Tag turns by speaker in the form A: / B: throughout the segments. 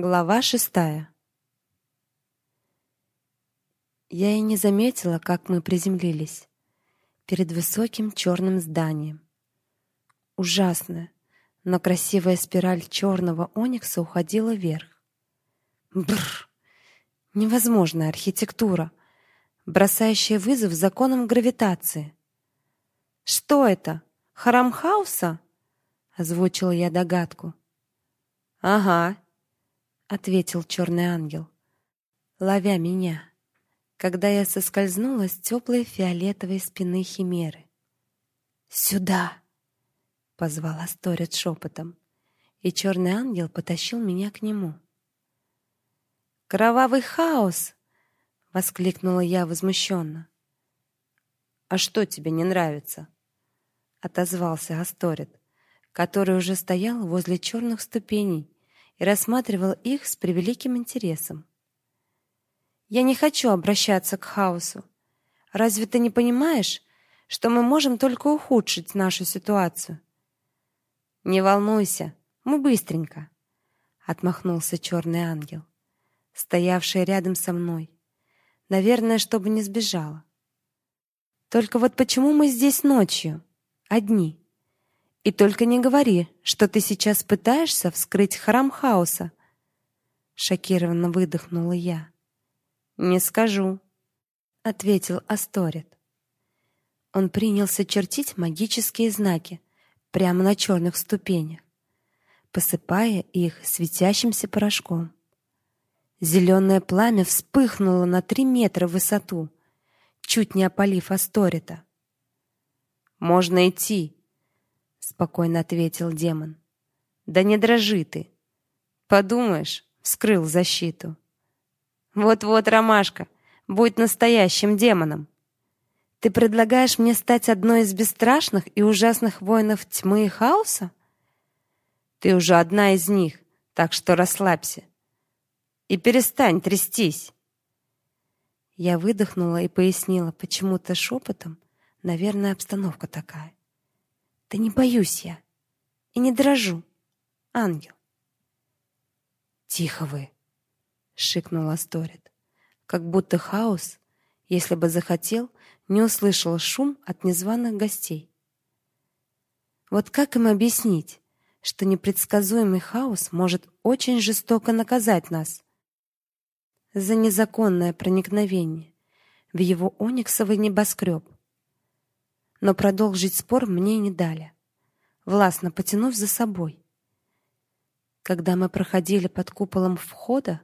A: Глава шестая. Я и не заметила, как мы приземлились перед высоким черным зданием. Ужасная, но красивая спираль черного оникса уходила вверх. Бррр! Невозможная архитектура, бросающая вызов законам гравитации. Что это? Храм хаоса? озвучила я догадку. Ага, ответил черный ангел, ловя меня, когда я соскользнула с теплой фиолетовой спины химеры. Сюда, позвал Асторет шепотом, и черный ангел потащил меня к нему. Кровавый хаос, воскликнула я возмущенно. А что тебе не нравится? отозвался Асторет, который уже стоял возле черных ступеней и рассматривал их с превеликим интересом. Я не хочу обращаться к хаосу. Разве ты не понимаешь, что мы можем только ухудшить нашу ситуацию? Не волнуйся, мы быстренько, отмахнулся черный ангел, стоявший рядом со мной. Наверное, чтобы не сбежала. Только вот почему мы здесь ночью, одни? И только не говори, что ты сейчас пытаешься вскрыть храм хаоса. Шокированно выдохнула я. Не скажу, ответил Асторет. Он принялся чертить магические знаки прямо на черных ступенях, посыпая их светящимся порошком. Зеленое пламя вспыхнуло на три метра в высоту, чуть не опалив Асторита. Можно идти, спокойно ответил демон. Да не дрожи ты. Подумаешь, вскрыл защиту. Вот-вот, Ромашка, будь настоящим демоном. Ты предлагаешь мне стать одной из бесстрашных и ужасных воинов тьмы и хаоса? Ты уже одна из них, так что расслабься. И перестань трястись. Я выдохнула и пояснила почему-то шепотом, наверное, обстановка такая. Да не боюсь я и не дрожу, ангел. Тихо вы, шикнула Сторит, как будто хаос, если бы захотел, не услышал шум от незваных гостей. Вот как им объяснить, что непредсказуемый хаос может очень жестоко наказать нас за незаконное проникновение в его ониксовый небоскреб? Но продолжить спор мне не дали, властно потянув за собой. Когда мы проходили под куполом входа,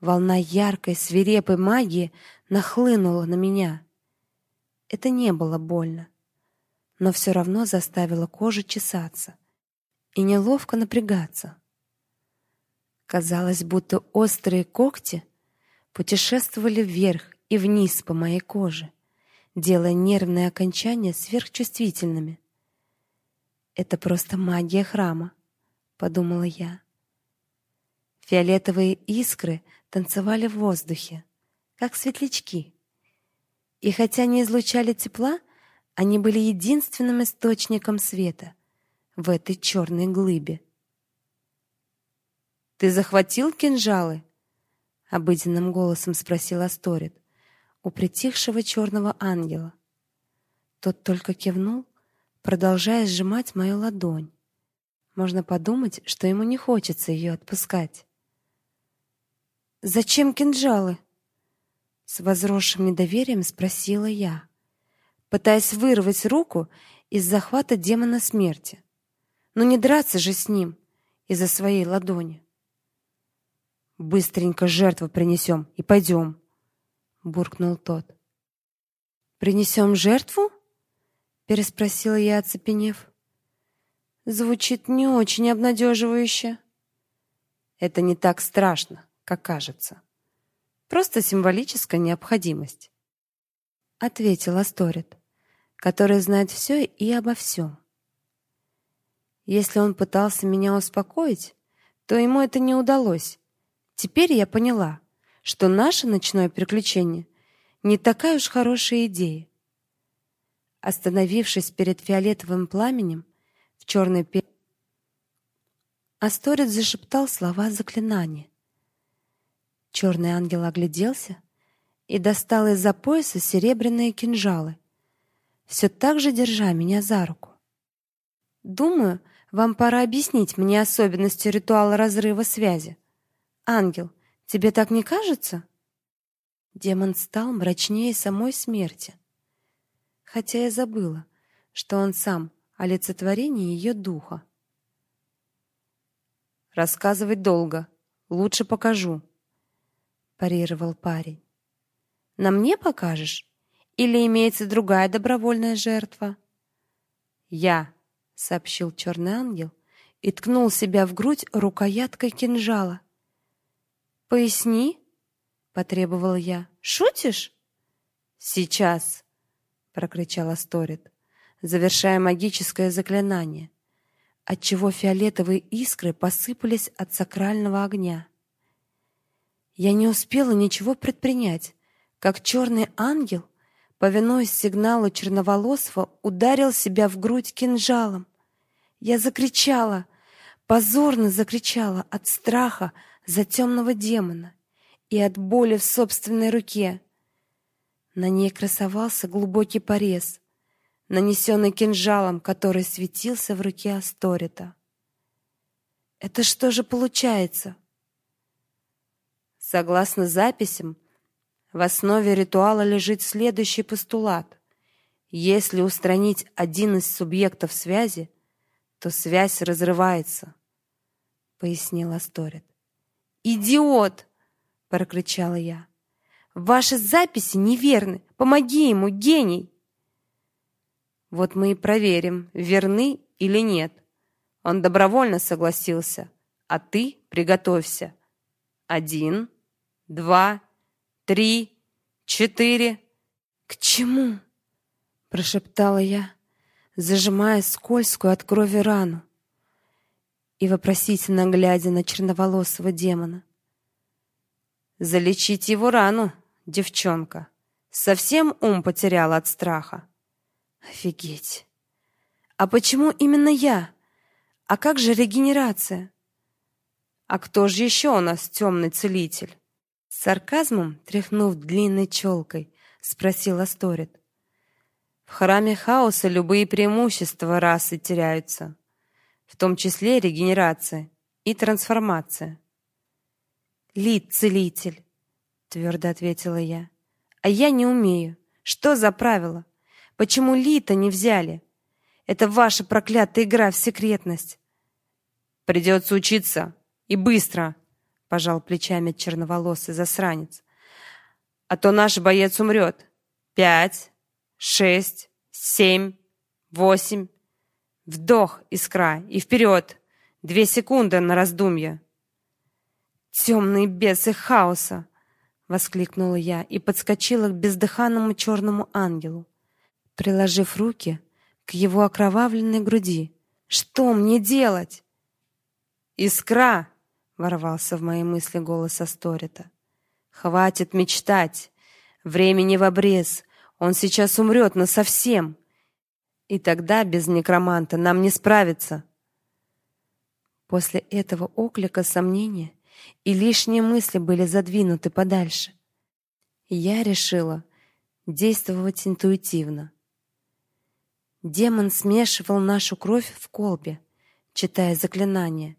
A: волна яркой, свирепой магии нахлынула на меня. Это не было больно, но все равно заставило кожу чесаться и неловко напрягаться. Казалось, будто острые когти путешествовали вверх и вниз по моей коже делая нервные окончания сверхчувствительными. Это просто магия храма, подумала я. Фиолетовые искры танцевали в воздухе, как светлячки. И хотя не излучали тепла, они были единственным источником света в этой черной глыбе. Ты захватил кинжалы? обыденным голосом спросил Асторет у притихшего черного ангела. Тот только кивнул, продолжая сжимать мою ладонь. Можно подумать, что ему не хочется ее отпускать. Зачем кинжалы? С возросшим недоверием спросила я, пытаясь вырвать руку из захвата демона смерти. Но не драться же с ним из-за своей ладони. Быстренько жертву принесем и пойдем буркнул тот. Принесем жертву? переспросила я, оцепенев. Звучит не очень обнадеживающе. Это не так страшно, как кажется. Просто символическая необходимость, ответил Асторет, который знает все и обо всем. Если он пытался меня успокоить, то ему это не удалось. Теперь я поняла, что наше ночное приключение не такая уж хорошая идея. Остановившись перед фиолетовым пламенем в черной пе... Асторец зашептал слова заклинания, Черный ангел огляделся и достал из-за пояса серебряные кинжалы, все так же держа меня за руку. Думаю, вам пора объяснить мне особенности ритуала разрыва связи. Ангел, тебе так не кажется? Демон стал мрачнее самой смерти. Хотя я забыла, что он сам олицетворение ее духа. Рассказывать долго, лучше покажу, парировал парень. На мне покажешь или имеется другая добровольная жертва? Я, сообщил черный ангел и ткнул себя в грудь рукояткой кинжала. Поясни, потребовал я. Шутишь? Сейчас, прокричал Асторет, завершая магическое заклинание, отчего фиолетовые искры посыпались от сакрального огня. Я не успела ничего предпринять, как черный ангел, повинуясь сигналу черноволосого, ударил себя в грудь кинжалом. Я закричала, позорно закричала от страха за темного демона и от боли в собственной руке. На ней красовался глубокий порез, нанесенный кинжалом, который светился в руке Асторита. Это что же получается? Согласно записям, в основе ритуала лежит следующий постулат: если устранить один из субъектов связи, то связь разрывается, пояснил Асторит. Идиот, прокричала я. Ваши записи неверны. Помоги ему, гений. Вот мы и проверим, верны или нет. Он добровольно согласился, а ты приготовься. Один, два, три, четыре. К чему? прошептала я, зажимая скользкую от крови рану и вопросительно глядя на черноволосого демона. Залечить его рану, девчонка. Совсем ум потеряла от страха. Офигеть. А почему именно я? А как же регенерация? А кто же еще у нас темный целитель? С сарказмом, тряхнув длинной челкой, спросил Асторет. В храме хаоса любые преимущества расы теряются, в том числе регенерация и трансформация. Лид целитель, твердо ответила я. А я не умею. Что за правило? Почему Лита не взяли? Это ваша проклятая игра в секретность. Придется учиться и быстро, пожал плечами черноволосый засранец. А то наш боец умрет. Пять, шесть, семь, восемь. Вдох, искра, и вперед. Две секунды на раздумье. «Темные бесы хаоса!» — воскликнула я и подскочила к бездыханному черному ангелу, приложив руки к его окровавленной груди. «Что мне делать?» «Искра!» — ворвался в мои мысли голос Асторита. «Хватит мечтать! Времени в обрез! Он сейчас умрет насовсем! И тогда без некроманта нам не справиться!» После этого оклика сомнения и лишние мысли были задвинуты подальше. Я решила действовать интуитивно. Демон смешивал нашу кровь в колбе, читая заклинания,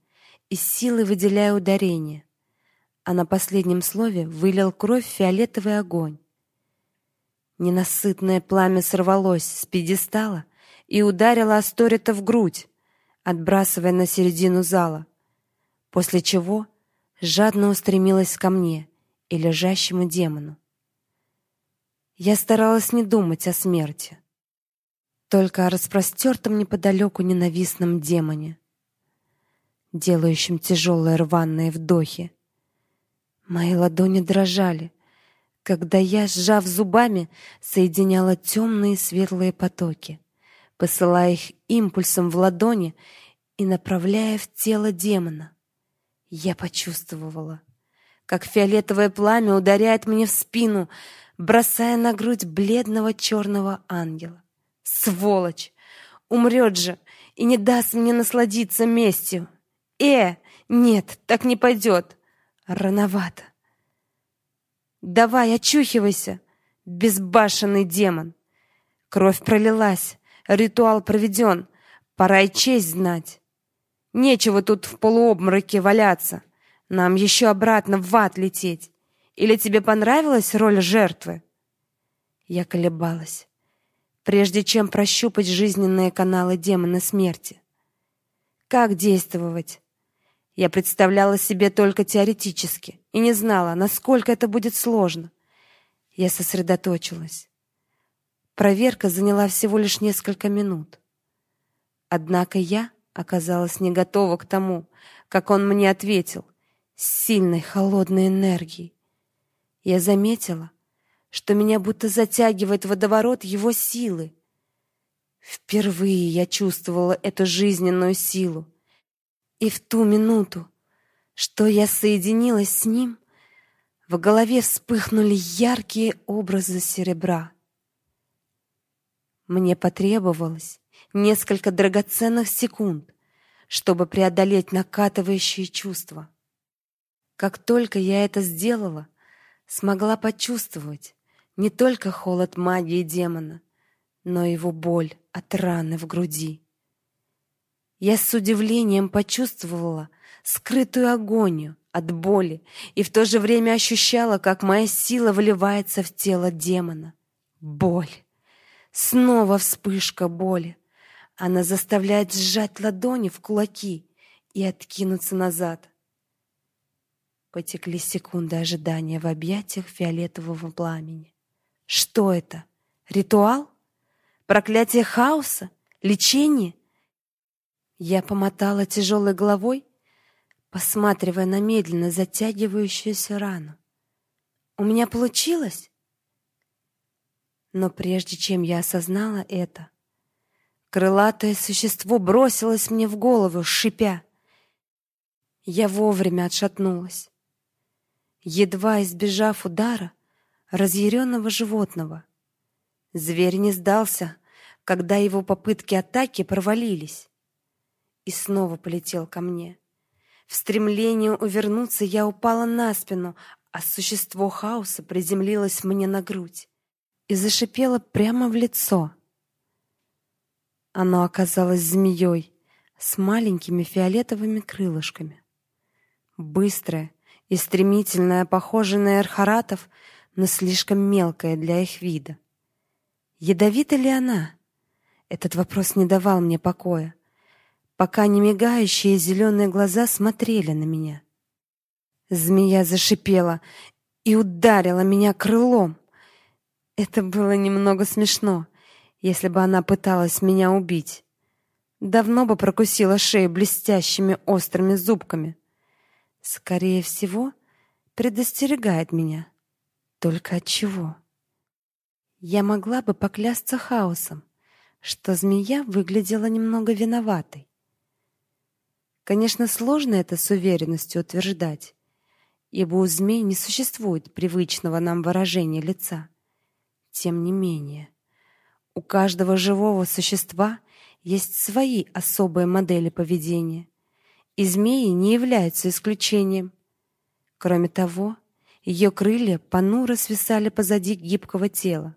A: и силой выделяя ударения, а на последнем слове вылил кровь в фиолетовый огонь. Ненасытное пламя сорвалось с пьедестала и ударило Асторита в грудь, отбрасывая на середину зала, после чего жадно устремилась ко мне и лежащему демону. Я старалась не думать о смерти, только о распростертом неподалеку ненавистном демоне, делающем тяжелые рваные вдохи. Мои ладони дрожали, когда я, сжав зубами, соединяла темные светлые потоки, посылая их импульсом в ладони и направляя в тело демона. Я почувствовала, как фиолетовое пламя ударяет мне в спину, бросая на грудь бледного черного ангела. Сволочь! Умрет же и не даст мне насладиться местью. Э, нет, так не пойдет. Рановато. Давай, очухивайся, безбашенный демон. Кровь пролилась, ритуал проведен, пора и честь знать. Нечего тут в полуобмороке валяться. Нам еще обратно в ад лететь. Или тебе понравилась роль жертвы? Я колебалась, прежде чем прощупать жизненные каналы демона смерти. Как действовать? Я представляла себе только теоретически и не знала, насколько это будет сложно. Я сосредоточилась. Проверка заняла всего лишь несколько минут. Однако я оказалась не готова к тому, как он мне ответил, с сильной холодной энергией. Я заметила, что меня будто затягивает водоворот его силы. Впервые я чувствовала эту жизненную силу. И в ту минуту, что я соединилась с ним, в голове вспыхнули яркие образы серебра. Мне потребовалось несколько драгоценных секунд, чтобы преодолеть накатывающие чувства. Как только я это сделала, смогла почувствовать не только холод магии демона, но и его боль от раны в груди. Я с удивлением почувствовала скрытую агонию от боли и в то же время ощущала, как моя сила вливается в тело демона. Боль. Снова вспышка боли. Она заставляет сжать ладони в кулаки и откинуться назад. Потекли секунды ожидания в объятиях фиолетового пламени. Что это? Ритуал? Проклятие хаоса? Лечение? Я помотала тяжелой головой, посматривая на медленно затягивающуюся рану. У меня получилось? Но прежде чем я осознала это, крылатое существо бросилось мне в голову, шипя. Я вовремя отшатнулась, едва избежав удара разъяренного животного. Зверь не сдался, когда его попытки атаки провалились и снова полетел ко мне. В стремлении увернуться я упала на спину, а существо хаоса приземлилось мне на грудь и зашипело прямо в лицо. Оно оказалось змеей с маленькими фиолетовыми крылышками. Быстрое и стремительное, похожее на эрхаратов, но слишком мелкое для их вида. Ядовита ли она? Этот вопрос не давал мне покоя пока не мигающие зеленые глаза смотрели на меня. Змея зашипела и ударила меня крылом. Это было немного смешно, если бы она пыталась меня убить. Давно бы прокусила шею блестящими острыми зубками. Скорее всего, предостерегает меня. Только от чего? Я могла бы поклясться хаосом, что змея выглядела немного виноватой. Конечно, сложно это с уверенностью утверждать, ибо у змей не существует привычного нам выражения лица. Тем не менее, у каждого живого существа есть свои особые модели поведения, и змеи не являются исключением. Кроме того, ее крылья понуро свисали позади гибкого тела,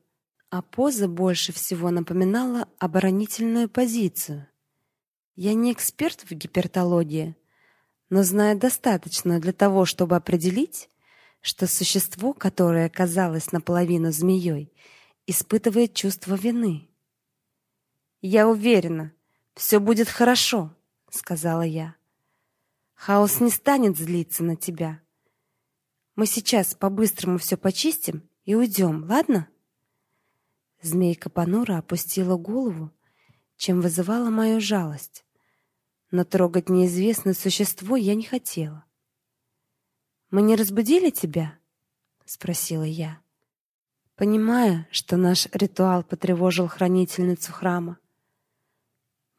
A: а поза больше всего напоминала оборонительную позицию. Я не эксперт в гипертологии, но знаю достаточно для того, чтобы определить, что существо, которое оказалось наполовину змеей, испытывает чувство вины. Я уверена, все будет хорошо, сказала я. Хаос не станет злиться на тебя. Мы сейчас по-быстрому все почистим и уйдем, ладно? Змейка Панура опустила голову чем вызывала мою жалость. Но трогать неизвестное существо я не хотела. Мы не разбудили тебя? спросила я, понимая, что наш ритуал потревожил хранительницу храма.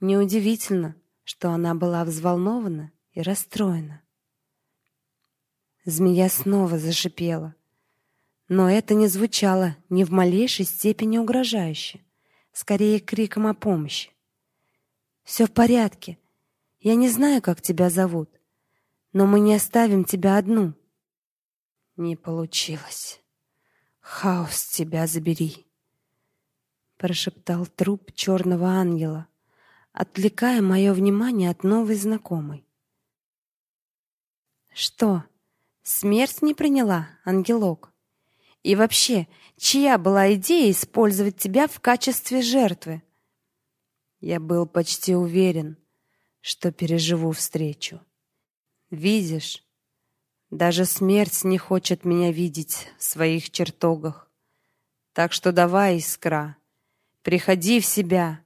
A: Неудивительно, что она была взволнована и расстроена. Змея снова зашипела, но это не звучало ни в малейшей степени угрожающе скорее криком о помощи. «Все в порядке. Я не знаю, как тебя зовут, но мы не оставим тебя одну. Не получилось, Хаос тебя забери, прошептал труп черного ангела, отвлекая мое внимание от новой знакомой. Что? Смерть не приняла, ангелок? И вообще, чья была идея использовать тебя в качестве жертвы? Я был почти уверен, что переживу встречу. Видишь, даже смерть не хочет меня видеть в своих чертогах. Так что давай, искра, приходи в себя,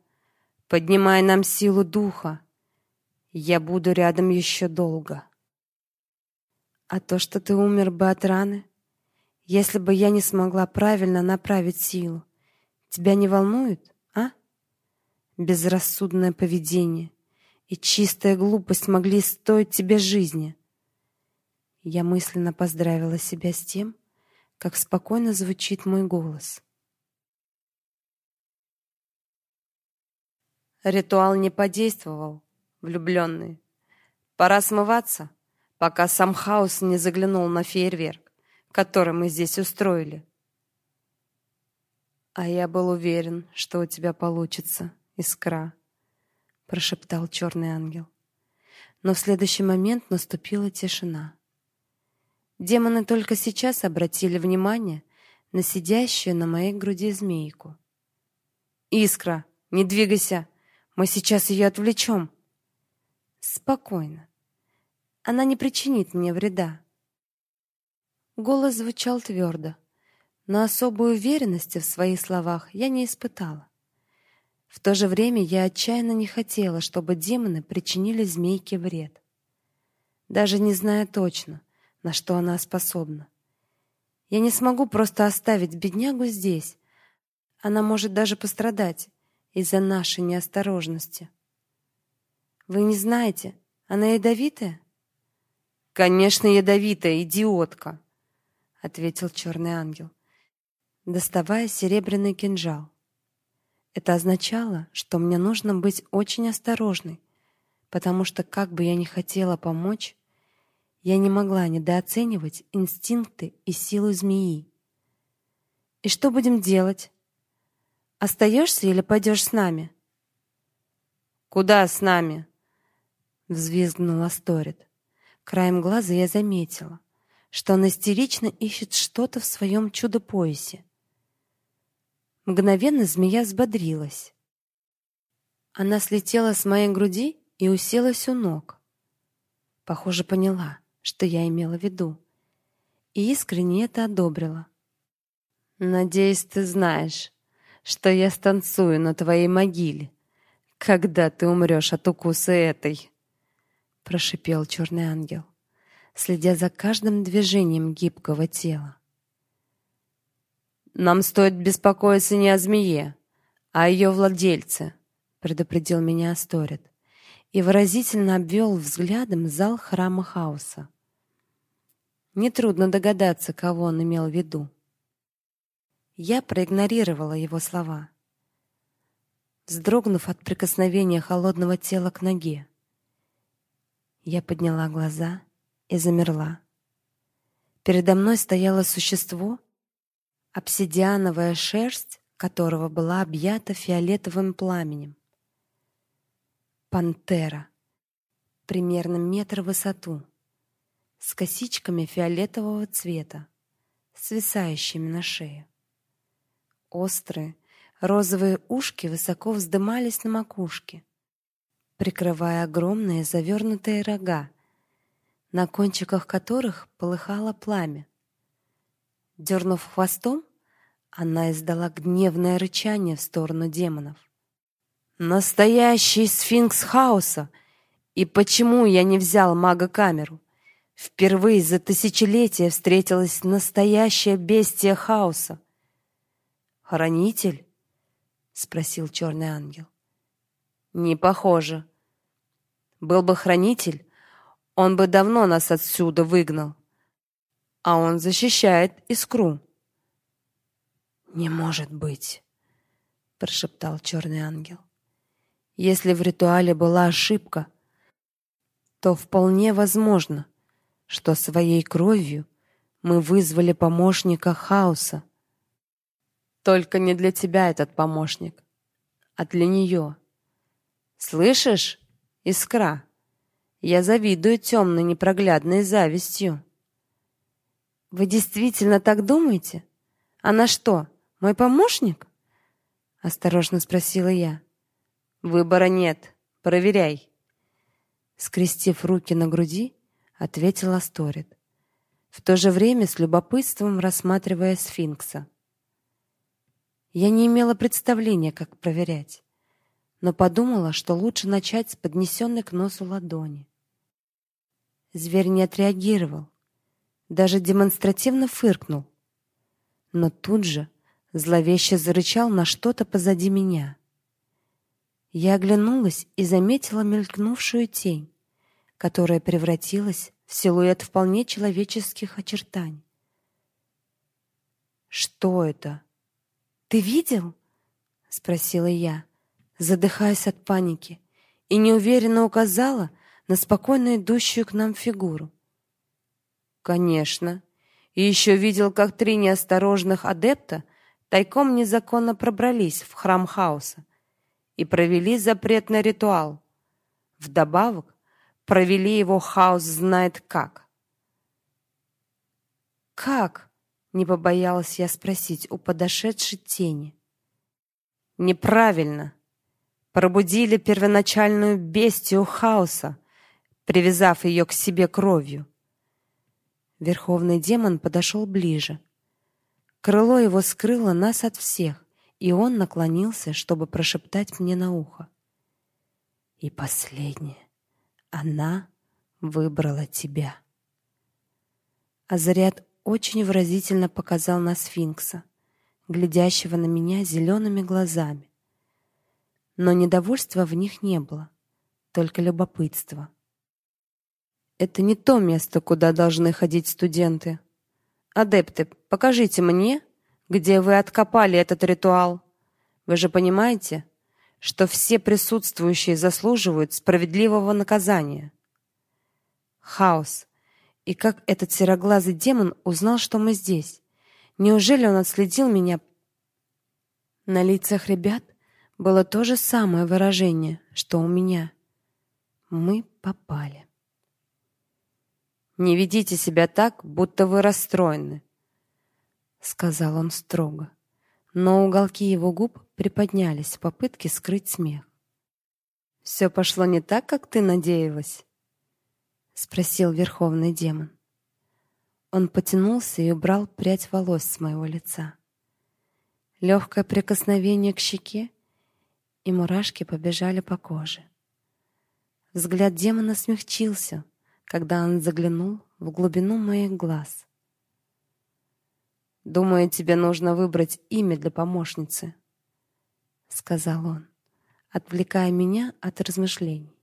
A: поднимай нам силу духа. Я буду рядом еще долго. А то, что ты умер бы от раны, если бы я не смогла правильно направить силу, тебя не волнует, а? Безрассудное поведение и чистая глупость могли стоить тебе жизни. Я мысленно поздравила себя с тем, как спокойно звучит мой голос. Ритуал не подействовал, влюбленный. Пора смываться пока сам хаос не заглянул на фейерверк, который мы здесь устроили. А я был уверен, что у тебя получится, искра, прошептал черный ангел. Но в следующий момент наступила тишина. Демоны только сейчас обратили внимание на сидящую на моей груди змейку. Искра, не двигайся. Мы сейчас ее отвлечем. Спокойно. Она не причинит мне вреда. Голос звучал твердо, но особой уверенности в своих словах я не испытала. В то же время я отчаянно не хотела, чтобы демоны причинили змейке вред. Даже не зная точно, на что она способна. Я не смогу просто оставить беднягу здесь. Она может даже пострадать из-за нашей неосторожности. Вы не знаете, она ядовитая? Конечно, ядовитая идиотка, ответил черный ангел, доставая серебряный кинжал. Это означало, что мне нужно быть очень осторожной, потому что как бы я ни хотела помочь, я не могла недооценивать инстинкты и силу змеи. И что будем делать? Остаешься или пойдешь с нами? Куда с нами? взвизгнул Асторет. Краем глаза я заметила, что он истерично ищет что-то в своем чудо-поясе. Мгновенно змея взбодрилась. Она слетела с моей груди и уселась у ног. Похоже, поняла, что я имела в виду, и искренне это одобрила. Надеюсь, ты знаешь, что я станцую на твоей могиле, когда ты умрешь от укуса этой прошипел черный ангел, следя за каждым движением гибкого тела. Нам стоит беспокоиться не о змее, а о ее владельце, предупредил меня Асторет и выразительно обвел взглядом зал храма хаоса. Нетрудно догадаться, кого он имел в виду. Я проигнорировала его слова, вздрогнув от прикосновения холодного тела к ноге. Я подняла глаза и замерла. Передо мной стояло существо, обсидиановая шерсть которого была объята фиолетовым пламенем. Пантера, примерно метр в высоту, с косичками фиолетового цвета, свисающими на шее. Острые розовые ушки высоко вздымались на макушке прикрывая огромные завернутые рога, на кончиках которых полыхало пламя. Дернув хвостом, она издала гневное рычание в сторону демонов. Настоящий сфинкс хаоса. И почему я не взял мага-камеру? Впервые за тысячелетия встретилась настоящая бестия хаоса. Хранитель? спросил черный ангел. Не похоже. Был бы хранитель, он бы давно нас отсюда выгнал. А он защищает искру. Не может быть, прошептал черный ангел. Если в ритуале была ошибка, то вполне возможно, что своей кровью мы вызвали помощника хаоса Только не для тебя этот помощник, а для нее. Слышишь, искра? Я завидую темной непроглядной завистью. Вы действительно так думаете? Она что, мой помощник? осторожно спросила я. Выбора нет. Проверяй. Скрестив руки на груди, ответил Асторет, в то же время с любопытством рассматривая сфинкса. Я не имела представления, как проверять, но подумала, что лучше начать с поднесенной к носу ладони. Зверь не отреагировал, даже демонстративно фыркнул, но тут же зловеще зарычал на что-то позади меня. Я оглянулась и заметила мелькнувшую тень, которая превратилась в силуэт вполне человеческих очертаний. Что это? Ты видел? спросила я, задыхаясь от паники, и неуверенно указала на спокойно идущую к нам фигуру. Конечно. И еще видел, как три неосторожных адепта тайком незаконно пробрались в храм хаоса и провели запретный ритуал. Вдобавок, провели его хаос знает как. Как? Не побоялась я спросить у подошедшей тени. Неправильно. Пробудили первоначальную бестию хаоса, привязав ее к себе кровью. Верховный демон подошел ближе. Крыло его скрыло нас от всех, и он наклонился, чтобы прошептать мне на ухо. И последнее. Она выбрала тебя. Азариат очень выразительно показал на сфинкса, глядящего на меня зелеными глазами. Но недовольства в них не было, только любопытство. Это не то место, куда должны ходить студенты. Адепты, покажите мне, где вы откопали этот ритуал. Вы же понимаете, что все присутствующие заслуживают справедливого наказания. Хаос. И как этот сероглазый демон узнал, что мы здесь? Неужели он отследил меня? На лицах ребят было то же самое выражение, что у меня. Мы попали. Не ведите себя так, будто вы расстроены, сказал он строго. Но уголки его губ приподнялись в попытке скрыть смех. «Все пошло не так, как ты надеялась? спросил верховный демон. Он потянулся и убрал прядь волос с моего лица. Легкое прикосновение к щеке, и мурашки побежали по коже. Взгляд демона смягчился, когда он заглянул в глубину моих глаз. Думаю, тебе нужно выбрать имя для помощницы, сказал он, отвлекая меня от размышлений.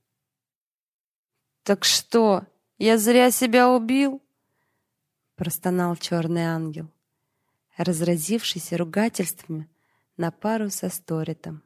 A: Так что, я зря себя убил? простонал черный ангел, разразившийся ругательствами на пару со Сторитом.